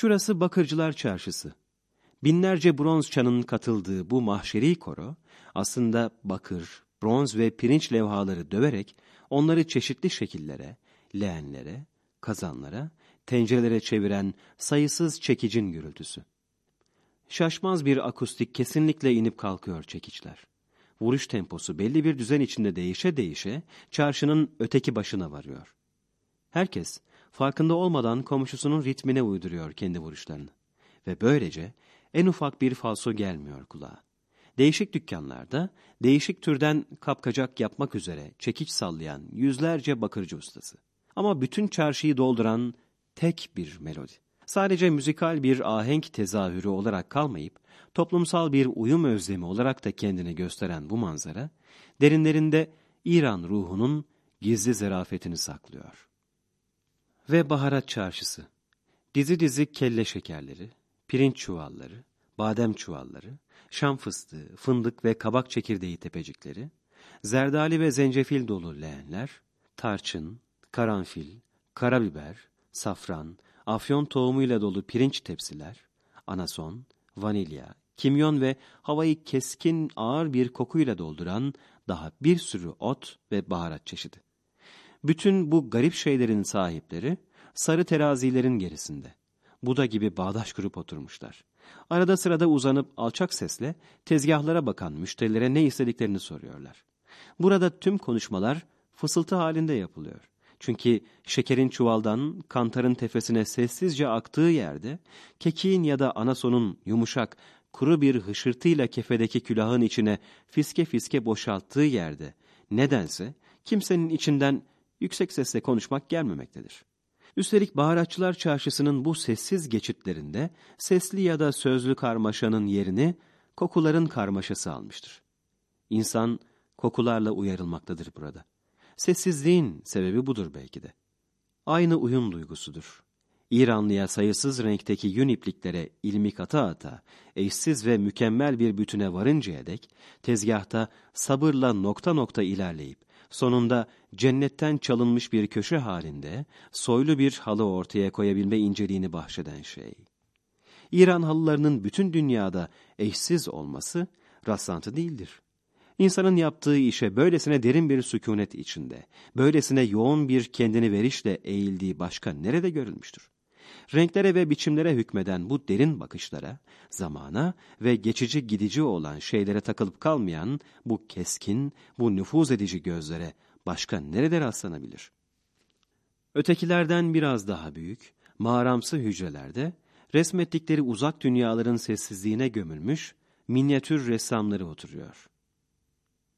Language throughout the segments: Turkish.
Şurası Bakırcılar Çarşısı. Binlerce bronz çanın katıldığı bu mahşeri koro, aslında bakır, bronz ve pirinç levhaları döverek onları çeşitli şekillere, leğenlere, kazanlara, tencerelere çeviren sayısız çekicin gürültüsü. Şaşmaz bir akustik kesinlikle inip kalkıyor çekiçler. Vuruş temposu belli bir düzen içinde değişe değişe çarşının öteki başına varıyor. Herkes farkında olmadan komşusunun ritmine uyduruyor kendi vuruşlarını. Ve böylece en ufak bir falso gelmiyor kulağa. Değişik dükkanlarda değişik türden kapkacak yapmak üzere çekiç sallayan yüzlerce bakırcı ustası. Ama bütün çarşıyı dolduran tek bir melodi. Sadece müzikal bir ahenk tezahürü olarak kalmayıp, toplumsal bir uyum özlemi olarak da kendini gösteren bu manzara, derinlerinde İran ruhunun gizli zerafetini saklıyor. Ve baharat çarşısı. Dizi dizi kelle şekerleri, pirinç çuvalları, badem çuvalları, şam fıstığı, fındık ve kabak çekirdeği tepecikleri, zerdali ve zencefil dolu leğenler, tarçın, karanfil, karabiber, safran, afyon tohumuyla dolu pirinç tepsiler, anason, vanilya, kimyon ve havayı keskin ağır bir kokuyla dolduran daha bir sürü ot ve baharat çeşidi. Bütün bu garip şeylerin sahipleri sarı terazilerin gerisinde. Buda gibi bağdaş kurup oturmuşlar. Arada sırada uzanıp alçak sesle tezgahlara bakan müşterilere ne istediklerini soruyorlar. Burada tüm konuşmalar fısıltı halinde yapılıyor. Çünkü şekerin çuvaldan kantarın tefesine sessizce aktığı yerde, kekiğin ya da anasonun yumuşak, kuru bir hışırtıyla kefedeki külahın içine fiske fiske boşalttığı yerde, nedense kimsenin içinden yüksek sesle konuşmak gelmemektedir. Üstelik baharatçılar çarşısının bu sessiz geçitlerinde sesli ya da sözlü karmaşanın yerini kokuların karmaşası almıştır. İnsan kokularla uyarılmaktadır burada. Sessizliğin sebebi budur belki de. Aynı uyum duygusudur. İranlıya sayısız renkteki yün ipliklere ilmik ata ata, eşsiz ve mükemmel bir bütüne varıncaya dek, tezgahta sabırla nokta nokta ilerleyip, sonunda cennetten çalınmış bir köşe halinde, soylu bir halı ortaya koyabilme inceliğini bahşeden şey. İran halılarının bütün dünyada eşsiz olması rastlantı değildir. İnsanın yaptığı işe böylesine derin bir sükunet içinde, böylesine yoğun bir kendini verişle eğildiği başka nerede görülmüştür? Renklere ve biçimlere hükmeden bu derin bakışlara, zamana ve geçici gidici olan şeylere takılıp kalmayan bu keskin, bu nüfuz edici gözlere başka nerede rastlanabilir? Ötekilerden biraz daha büyük, mağaramsı hücrelerde, resmettikleri uzak dünyaların sessizliğine gömülmüş, minyatür ressamları oturuyor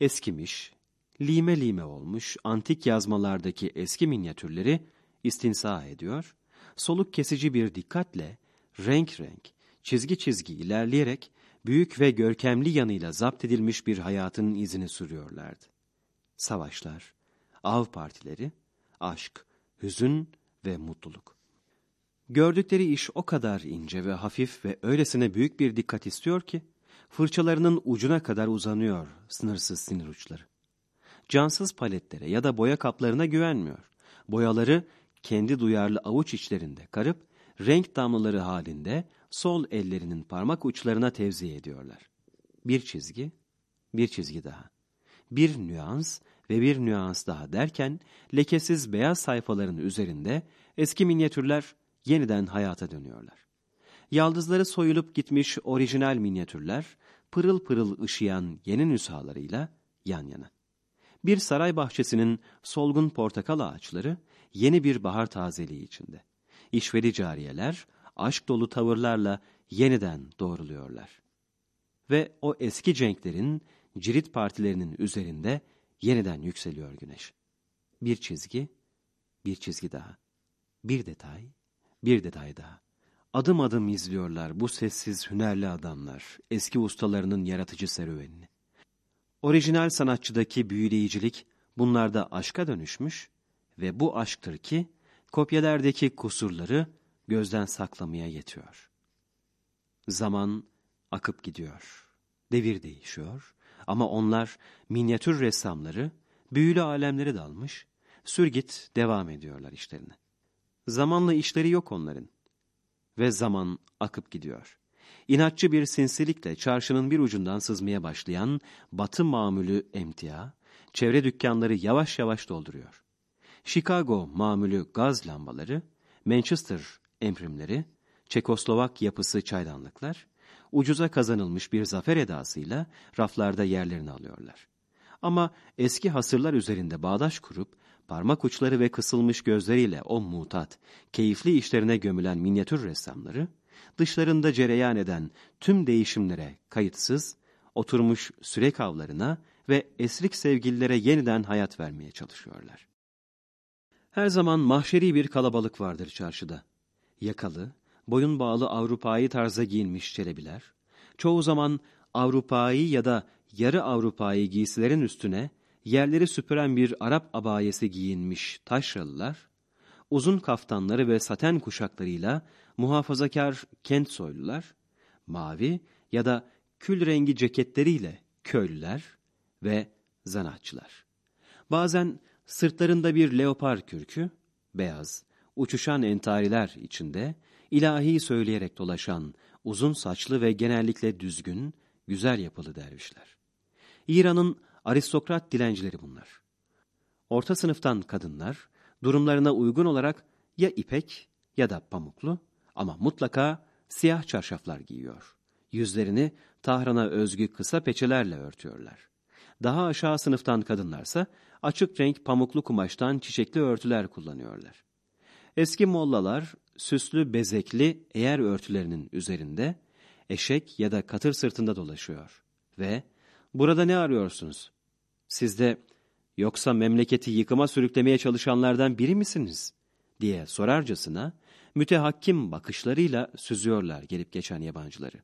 eskimiş, lime lime olmuş antik yazmalardaki eski minyatürleri istinsa ediyor, soluk kesici bir dikkatle renk renk, çizgi çizgi ilerleyerek büyük ve görkemli yanıyla zapt edilmiş bir hayatın izini sürüyorlardı. Savaşlar, av partileri, aşk, hüzün ve mutluluk. Gördükleri iş o kadar ince ve hafif ve öylesine büyük bir dikkat istiyor ki, fırçalarının ucuna kadar uzanıyor sınırsız sinir uçları. Cansız paletlere ya da boya kaplarına güvenmiyor. Boyaları kendi duyarlı avuç içlerinde karıp, renk damlaları halinde sol ellerinin parmak uçlarına tevzi ediyorlar. Bir çizgi, bir çizgi daha. Bir nüans ve bir nüans daha derken, lekesiz beyaz sayfaların üzerinde eski minyatürler yeniden hayata dönüyorlar. Yaldızları soyulup gitmiş orijinal minyatürler, pırıl pırıl ışıyan yeni nüshalarıyla yan yana. Bir saray bahçesinin solgun portakal ağaçları yeni bir bahar tazeliği içinde. İşveri cariyeler aşk dolu tavırlarla yeniden doğruluyorlar. Ve o eski cenklerin cirit partilerinin üzerinde yeniden yükseliyor güneş. Bir çizgi, bir çizgi daha. Bir detay, bir detay daha. Adım adım izliyorlar bu sessiz hünerli adamlar eski ustalarının yaratıcı serüvenini. Orijinal sanatçıdaki büyüleyicilik bunlarda aşka dönüşmüş ve bu aşktır ki kopyalardaki kusurları gözden saklamaya yetiyor. Zaman akıp gidiyor. Devir değişiyor ama onlar minyatür ressamları büyülü alemlere dalmış, sürgit devam ediyorlar işlerine. Zamanla işleri yok onların ve zaman akıp gidiyor. İnatçı bir sinsilikle çarşının bir ucundan sızmaya başlayan batı mamülü emtia, çevre dükkanları yavaş yavaş dolduruyor. Chicago mamülü gaz lambaları, Manchester emprimleri, Çekoslovak yapısı çaydanlıklar, ucuza kazanılmış bir zafer edasıyla raflarda yerlerini alıyorlar. Ama eski hasırlar üzerinde bağdaş kurup, parmak uçları ve kısılmış gözleriyle o mutat, keyifli işlerine gömülen minyatür ressamları, dışlarında cereyan eden tüm değişimlere kayıtsız, oturmuş sürek avlarına ve esrik sevgililere yeniden hayat vermeye çalışıyorlar. Her zaman mahşeri bir kalabalık vardır çarşıda. Yakalı, boyun bağlı Avrupa'yı tarza giyinmiş çelebiler, çoğu zaman Avrupa'yı ya da yarı Avrupa'yı giysilerin üstüne yerleri süpüren bir Arap abayesi giyinmiş taşralılar, uzun kaftanları ve saten kuşaklarıyla muhafazakar kent soylular, mavi ya da kül rengi ceketleriyle köylüler ve zanaatçılar. Bazen sırtlarında bir leopar kürkü, beyaz, uçuşan entariler içinde ilahi söyleyerek dolaşan uzun saçlı ve genellikle düzgün, güzel yapılı dervişler. İran'ın aristokrat dilencileri bunlar. Orta sınıftan kadınlar, durumlarına uygun olarak ya ipek ya da pamuklu ama mutlaka siyah çarşaflar giyiyor. Yüzlerini Tahran'a özgü kısa peçelerle örtüyorlar. Daha aşağı sınıftan kadınlarsa açık renk pamuklu kumaştan çiçekli örtüler kullanıyorlar. Eski mollalar süslü bezekli eğer örtülerinin üzerinde eşek ya da katır sırtında dolaşıyor ve burada ne arıyorsunuz? Siz de yoksa memleketi yıkıma sürüklemeye çalışanlardan biri misiniz? diye sorarcasına mütehakkim bakışlarıyla süzüyorlar gelip geçen yabancıları.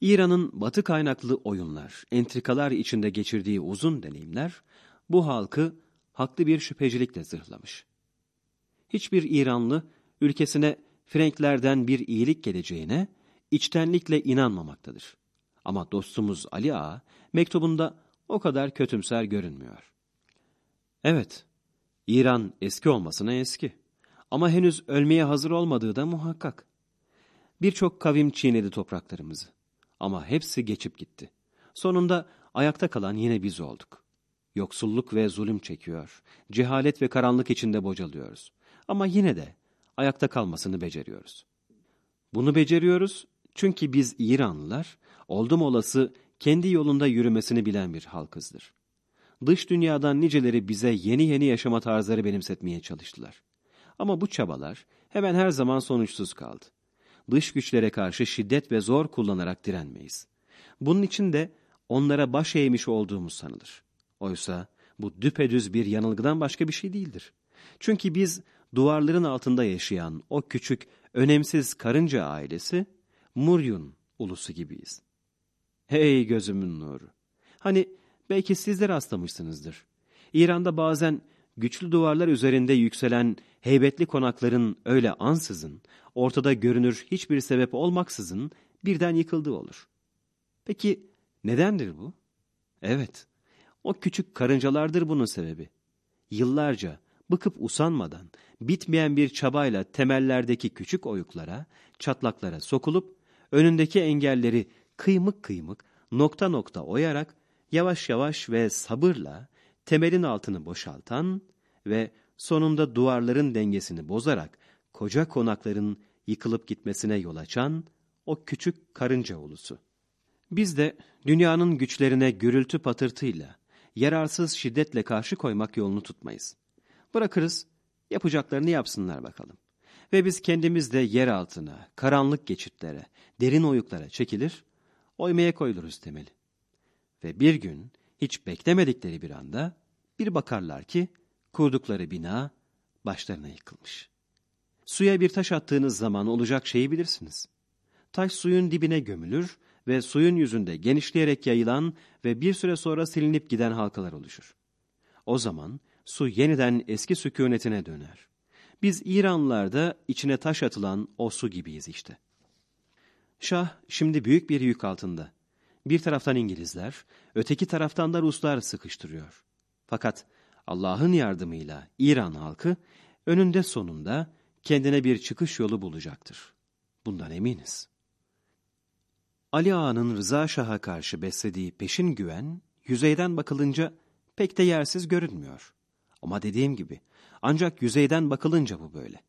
İran'ın batı kaynaklı oyunlar, entrikalar içinde geçirdiği uzun deneyimler bu halkı haklı bir şüphecilikle zırhlamış. Hiçbir İranlı ülkesine Frenklerden bir iyilik geleceğine içtenlikle inanmamaktadır. Ama dostumuz Ali Ağa mektubunda o kadar kötümser görünmüyor. Evet, İran eski olmasına eski. Ama henüz ölmeye hazır olmadığı da muhakkak. Birçok kavim çiğnedi topraklarımızı. Ama hepsi geçip gitti. Sonunda ayakta kalan yine biz olduk. Yoksulluk ve zulüm çekiyor. Cehalet ve karanlık içinde bocalıyoruz. Ama yine de ayakta kalmasını beceriyoruz. Bunu beceriyoruz çünkü biz İranlılar oldum olası kendi yolunda yürümesini bilen bir halkızdır. Dış dünyadan niceleri bize yeni yeni yaşama tarzları benimsetmeye çalıştılar. Ama bu çabalar hemen her zaman sonuçsuz kaldı. Dış güçlere karşı şiddet ve zor kullanarak direnmeyiz. Bunun için de onlara baş eğmiş olduğumuz sanılır. Oysa bu düpedüz bir yanılgıdan başka bir şey değildir. Çünkü biz duvarların altında yaşayan o küçük, önemsiz karınca ailesi, Muryun ulusu gibiyiz. Hey gözümün nuru! Hani belki sizler rastlamışsınızdır. İran'da bazen güçlü duvarlar üzerinde yükselen heybetli konakların öyle ansızın, ortada görünür hiçbir sebep olmaksızın birden yıkıldığı olur. Peki nedendir bu? Evet, o küçük karıncalardır bunun sebebi. Yıllarca bıkıp usanmadan, bitmeyen bir çabayla temellerdeki küçük oyuklara, çatlaklara sokulup, önündeki engelleri kıymık kıymık, nokta nokta oyarak, yavaş yavaş ve sabırla temelin altını boşaltan ve sonunda duvarların dengesini bozarak koca konakların yıkılıp gitmesine yol açan o küçük karınca ulusu. Biz de dünyanın güçlerine gürültü patırtıyla, yararsız şiddetle karşı koymak yolunu tutmayız. Bırakırız, yapacaklarını yapsınlar bakalım. Ve biz kendimiz de yer altına, karanlık geçitlere, derin oyuklara çekilir, oymaya koyuluruz temeli. Ve bir gün, hiç beklemedikleri bir anda, bir bakarlar ki, kurdukları bina başlarına yıkılmış. Suya bir taş attığınız zaman olacak şeyi bilirsiniz. Taş suyun dibine gömülür ve suyun yüzünde genişleyerek yayılan ve bir süre sonra silinip giden halkalar oluşur. O zaman su yeniden eski sükunetine döner. Biz İranlılar da içine taş atılan o su gibiyiz işte. Şah şimdi büyük bir yük altında. Bir taraftan İngilizler, öteki taraftan da Ruslar sıkıştırıyor. Fakat Allah'ın yardımıyla İran halkı önünde sonunda kendine bir çıkış yolu bulacaktır. Bundan eminiz. Ali Ağa'nın Rıza Şah'a karşı beslediği peşin güven, yüzeyden bakılınca pek de yersiz görünmüyor. Ama dediğim gibi, ancak yüzeyden bakılınca bu böyle.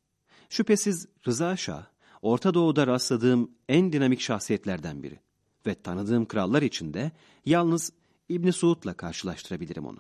Şüphesiz Rıza Şah, Orta Doğu'da rastladığım en dinamik şahsiyetlerden biri. Ve tanıdığım krallar içinde yalnız İbni Suud'la karşılaştırabilirim onu.